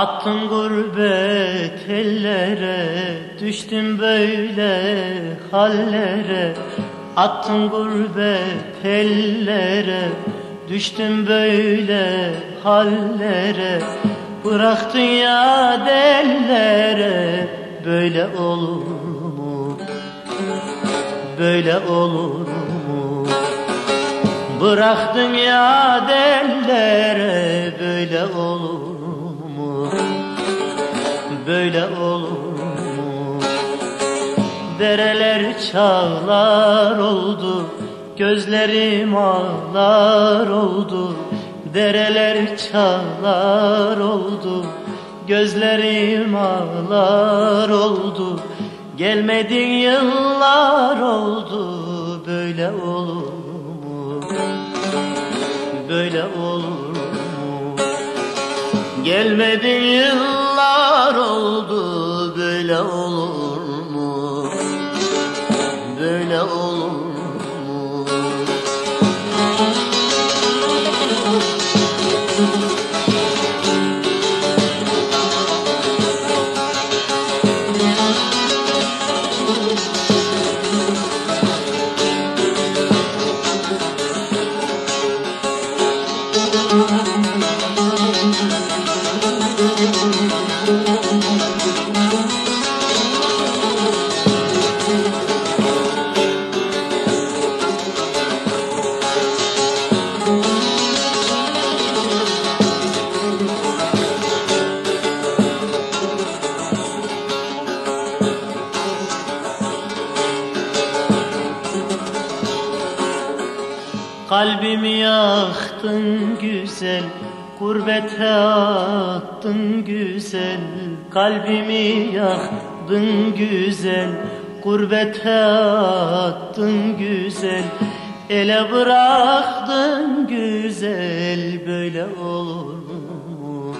Attın gurbet ellere Düştüm böyle hallere Attın gurbet ellere Düştüm böyle hallere Bıraktın ya dellere Böyle olur mu? Böyle olur mu? Bıraktın ya dellere Böyle olur? Böyle olur mu? Dereler çağlar oldu Gözlerim ağlar oldu Dereler çağlar oldu Gözlerim ağlar oldu Gelmedin yıllar oldu Böyle olur mu? Böyle olur mu? Gelmedin yıllar oldu Böyle olur mu? Böyle olur mu? Kalbimi yaktın güzel Gurbete attın güzel Kalbimi yaktın güzel Gurbete attın güzel Ele bıraktın güzel Böyle olur mu?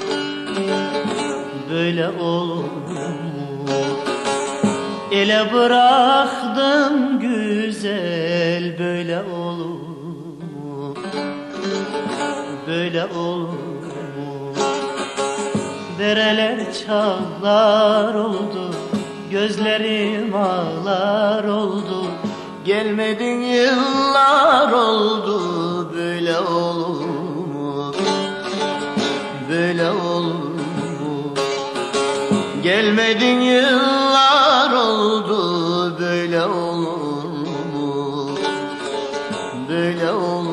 Böyle olur mu? Ele bıraktın güzel Böyle olur? Böyle olur mu? Dereler çağlar oldu Gözlerim ağlar oldu Gelmedin yıllar oldu Böyle olur mu? Böyle olur mu? Gelmedin yıllar oldu Böyle olur mu? Böyle olur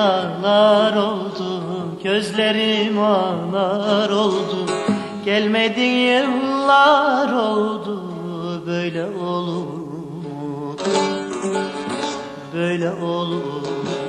çağlar oldu Gözlerim ağlar oldu Gelmedin yıllar oldu Böyle olur? Böyle olur